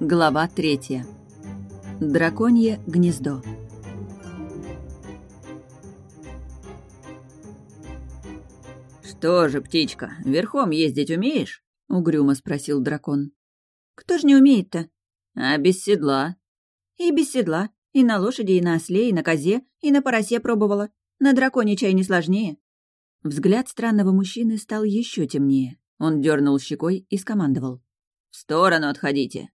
Глава третья. Драконье гнездо. «Что же, птичка, верхом ездить умеешь?» — угрюмо спросил дракон. «Кто ж не умеет-то?» «А без седла?» «И без седла. И на лошади, и на осле, и на козе, и на поросе пробовала. На драконе чай не сложнее». Взгляд странного мужчины стал еще темнее. Он дернул щекой и скомандовал. «В сторону отходите!»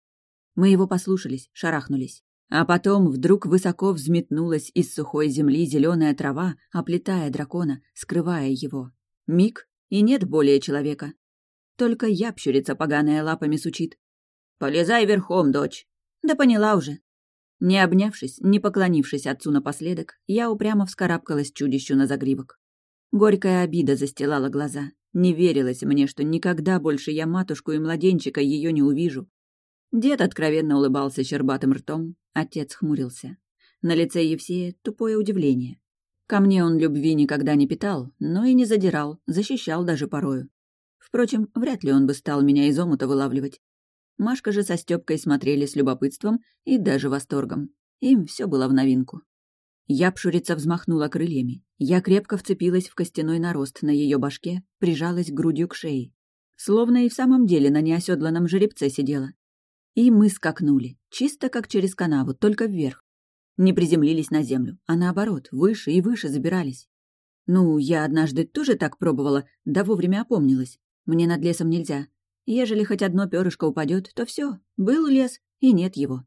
Мы его послушались, шарахнулись. А потом вдруг высоко взметнулась из сухой земли зеленая трава, оплетая дракона, скрывая его. Миг, и нет более человека. Только япщурица поганая лапами сучит. «Полезай верхом, дочь!» «Да поняла уже». Не обнявшись, не поклонившись отцу напоследок, я упрямо вскарабкалась чудищу на загривок. Горькая обида застилала глаза. Не верилось мне, что никогда больше я матушку и младенчика ее не увижу. Дед откровенно улыбался щербатым ртом, отец хмурился. На лице Евсея тупое удивление. Ко мне он любви никогда не питал, но и не задирал, защищал даже порою. Впрочем, вряд ли он бы стал меня из омута вылавливать. Машка же со Стёпкой смотрели с любопытством и даже восторгом. Им все было в новинку. Япшурица взмахнула крыльями. Я крепко вцепилась в костяной нарост на ее башке, прижалась грудью к шее. Словно и в самом деле на неоседланном жеребце сидела. И мы скакнули, чисто как через канаву, только вверх. Не приземлились на землю, а наоборот, выше и выше забирались. Ну, я однажды тоже так пробовала, да вовремя опомнилась. Мне над лесом нельзя. Ежели хоть одно перышко упадет, то все, был лес, и нет его.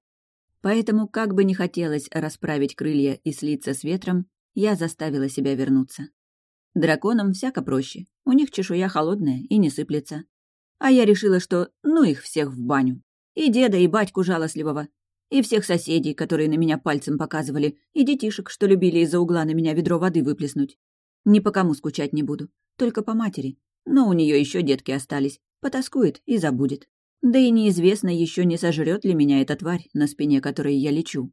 Поэтому, как бы не хотелось расправить крылья и слиться с ветром, я заставила себя вернуться. Драконам всяко проще, у них чешуя холодная и не сыплется. А я решила, что ну их всех в баню. И деда, и батьку жалостливого, и всех соседей, которые на меня пальцем показывали, и детишек, что любили из-за угла на меня ведро воды выплеснуть. Ни по кому скучать не буду, только по матери. Но у нее еще детки остались, потаскует и забудет. Да и неизвестно еще не сожрет ли меня эта тварь, на спине которой я лечу.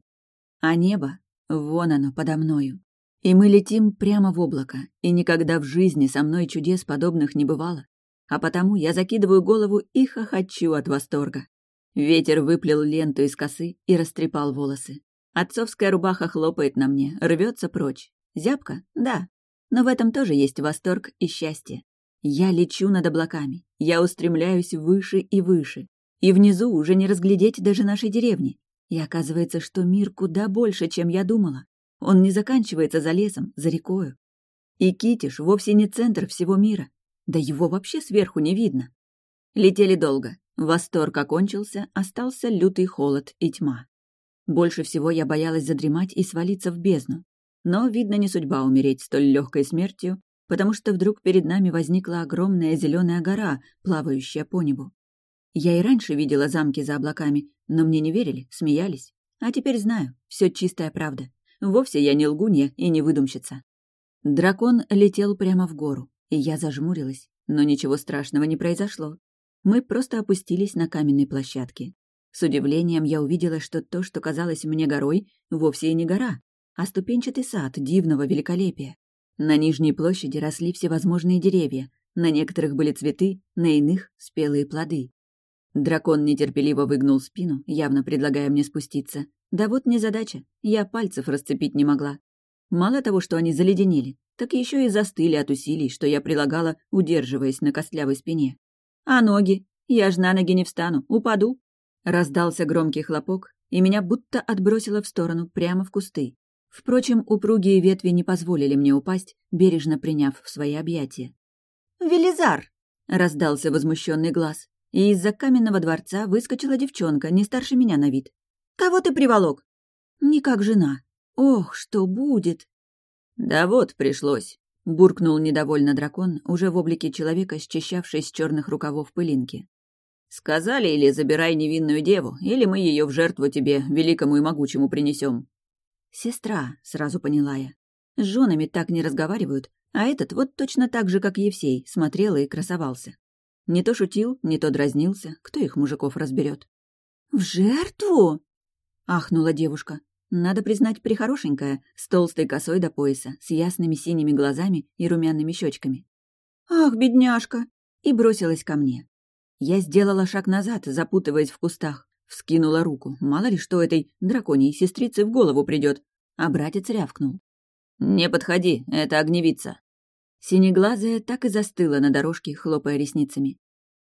А небо, вон оно, подо мною. И мы летим прямо в облако, и никогда в жизни со мной чудес подобных не бывало. А потому я закидываю голову и хохочу от восторга. Ветер выплел ленту из косы и растрепал волосы. Отцовская рубаха хлопает на мне, рвется прочь. Зябко? Да. Но в этом тоже есть восторг и счастье. Я лечу над облаками, я устремляюсь выше и выше. И внизу уже не разглядеть даже нашей деревни. И оказывается, что мир куда больше, чем я думала. Он не заканчивается за лесом, за рекою. И Китиш вовсе не центр всего мира. Да его вообще сверху не видно. Летели долго, Восторг окончился, остался лютый холод и тьма. Больше всего я боялась задремать и свалиться в бездну. Но, видно, не судьба умереть столь легкой смертью, потому что вдруг перед нами возникла огромная зеленая гора, плавающая по небу. Я и раньше видела замки за облаками, но мне не верили, смеялись. А теперь знаю, все чистая правда. Вовсе я не лгунья и не выдумщица. Дракон летел прямо в гору, и я зажмурилась, но ничего страшного не произошло мы просто опустились на каменной площадке. С удивлением я увидела, что то, что казалось мне горой, вовсе и не гора, а ступенчатый сад дивного великолепия. На нижней площади росли всевозможные деревья, на некоторых были цветы, на иных — спелые плоды. Дракон нетерпеливо выгнул спину, явно предлагая мне спуститься. Да вот незадача, я пальцев расцепить не могла. Мало того, что они заледенели, так еще и застыли от усилий, что я прилагала, удерживаясь на костлявой спине. «А ноги? Я ж на ноги не встану, упаду!» Раздался громкий хлопок, и меня будто отбросило в сторону, прямо в кусты. Впрочем, упругие ветви не позволили мне упасть, бережно приняв в свои объятия. «Велизар!» — раздался возмущенный глаз, и из-за каменного дворца выскочила девчонка, не старше меня на вид. «Кого ты приволок?» «Не как жена. Ох, что будет!» «Да вот, пришлось. Буркнул недовольно дракон, уже в облике человека, счищавший с черных рукавов пылинки. «Сказали или забирай невинную деву, или мы ее в жертву тебе, великому и могучему, принесем. «Сестра», — сразу поняла я. «С женами так не разговаривают, а этот вот точно так же, как Евсей, смотрел и красовался. Не то шутил, не то дразнился, кто их мужиков разберет. «В жертву?» — ахнула девушка. Надо признать, прихорошенькая, с толстой косой до пояса, с ясными синими глазами и румяными щечками. «Ах, бедняжка! и бросилась ко мне. Я сделала шаг назад, запутываясь в кустах, вскинула руку, мало ли что этой драконьей сестрице в голову придет, а братец рявкнул. «Не подходи, это огневица». Синеглазая так и застыла на дорожке, хлопая ресницами.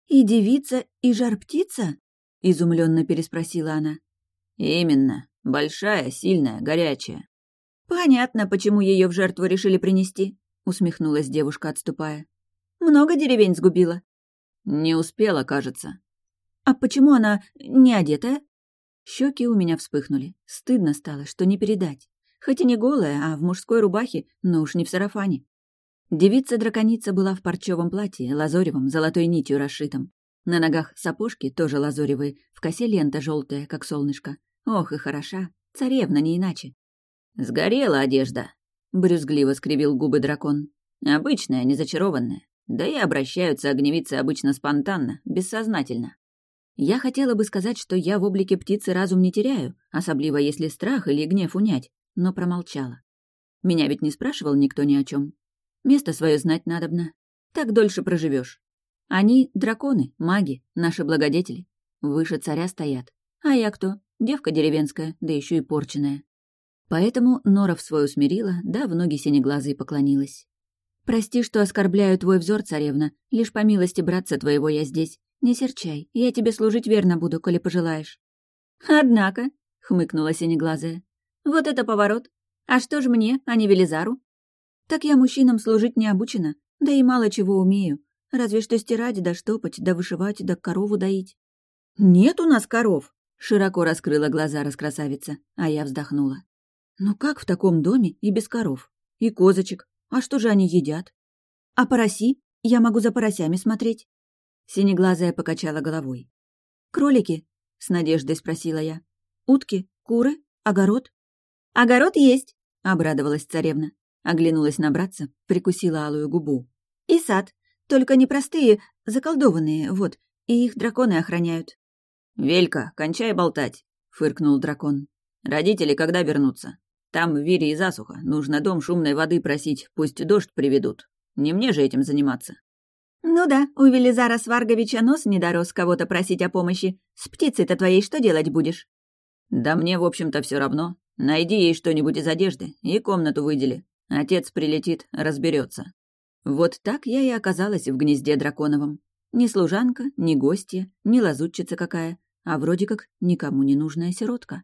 «И девица, и жар-птица?» — изумленно переспросила она. «Именно. Большая, сильная, горячая». «Понятно, почему ее в жертву решили принести», — усмехнулась девушка, отступая. «Много деревень сгубила?» «Не успела, кажется». «А почему она не одетая?» Щеки у меня вспыхнули. Стыдно стало, что не передать. Хоть и не голая, а в мужской рубахе, но уж не в сарафане. Девица-драконица была в парчевом платье, лазоревом, золотой нитью расшитом. На ногах сапожки, тоже лазоревые, в косе лента желтая, как солнышко. Ох и хороша, царевна не иначе. «Сгорела одежда», — брюзгливо скривил губы дракон. «Обычная, не зачарованная. Да и обращаются огневицы обычно спонтанно, бессознательно. Я хотела бы сказать, что я в облике птицы разум не теряю, особливо если страх или гнев унять, но промолчала. Меня ведь не спрашивал никто ни о чем. Место свое знать надобно. Так дольше проживешь. Они — драконы, маги, наши благодетели. Выше царя стоят. А я кто? Девка деревенская, да еще и порченная. Поэтому Нора свою смирила, да в ноги синеглазой поклонилась. «Прости, что оскорбляю твой взор, царевна. Лишь по милости братца твоего я здесь. Не серчай, я тебе служить верно буду, коли пожелаешь». «Однако», — хмыкнула синеглазая, — «вот это поворот. А что ж мне, а не Велизару?» «Так я мужчинам служить не обучена, да и мало чего умею. Разве что стирать, да штопать, да вышивать, да корову доить». «Нет у нас коров!» — широко раскрыла глаза раскрасавица, а я вздохнула. «Ну как в таком доме и без коров? И козочек? А что же они едят? А пороси? Я могу за поросями смотреть». Синеглазая покачала головой. «Кролики?» — с надеждой спросила я. «Утки? Куры? Огород?» «Огород есть!» — обрадовалась царевна. Оглянулась на братца, прикусила алую губу. «И сад. Только не простые, заколдованные, вот. И их драконы охраняют». «Велька, кончай болтать!» — фыркнул дракон. «Родители когда вернутся? Там в Вире и засуха. Нужно дом шумной воды просить, пусть дождь приведут. Не мне же этим заниматься». «Ну да, у Велизара Сварговича нос не дорос кого-то просить о помощи. С птицей-то твоей что делать будешь?» «Да мне, в общем-то, все равно. Найди ей что-нибудь из одежды и комнату выдели. Отец прилетит, разберется. Вот так я и оказалась в гнезде драконовом. Ни служанка, ни гостья, ни лазутчица какая, а вроде как никому не нужная сиротка.